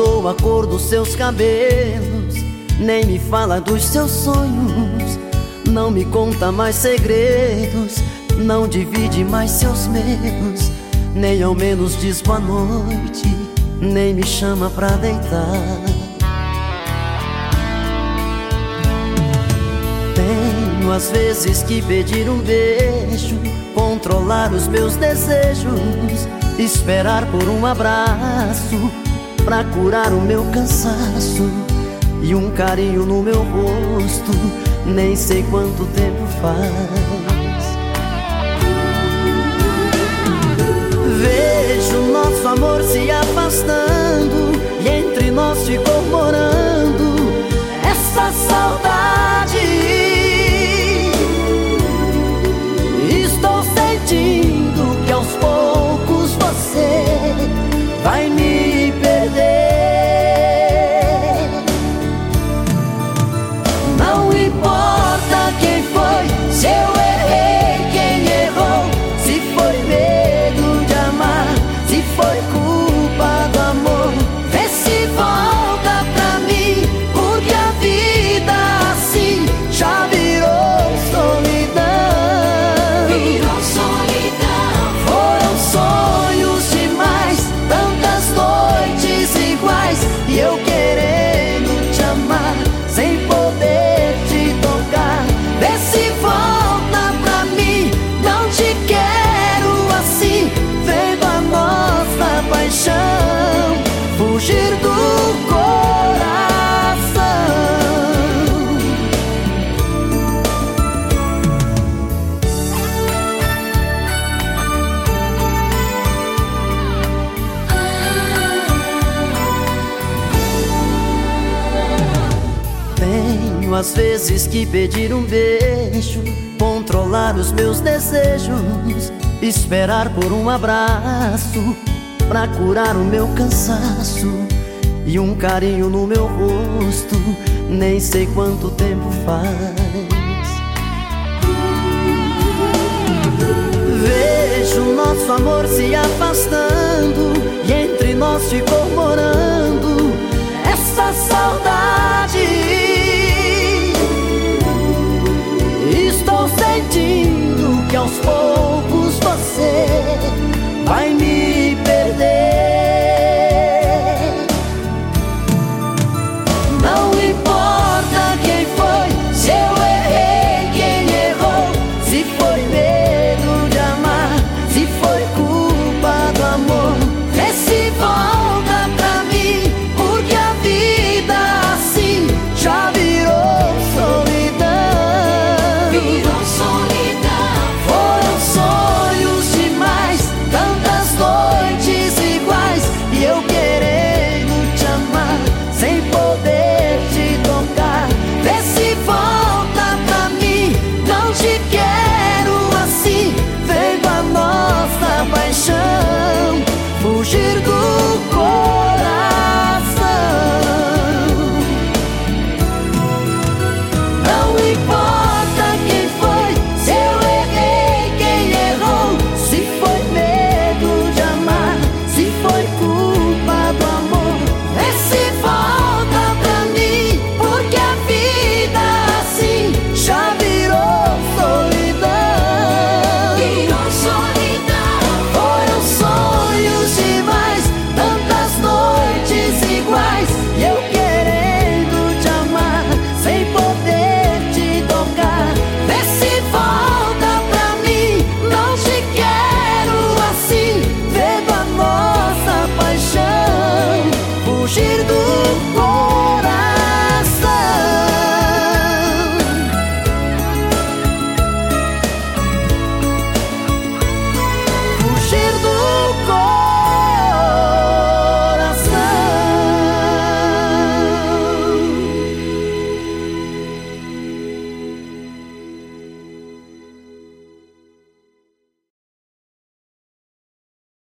a cor dos seus cabelos, nem me fala dos seus sonhos, não me conta mais segredos, não divide mais seus medos, nem ao menos diz boa noite, nem me chama pra deitar. Tenho às vezes que pedir um beijo, controlar os meus desejos, esperar por um abraço pra curar o meu cansaço e um carinho no meu rosto, nem sei quanto tempo faz. Vejo nosso amor se afastando foi com Tenho às vezes que pedir um beijo, controlar os meus desejos, esperar por um abraço pra curar o meu cansaço e um carinho no meu rosto, nem sei quanto tempo faz. Vejo nosso amor se afastando e entre nós ficou morando essa saudade. não for?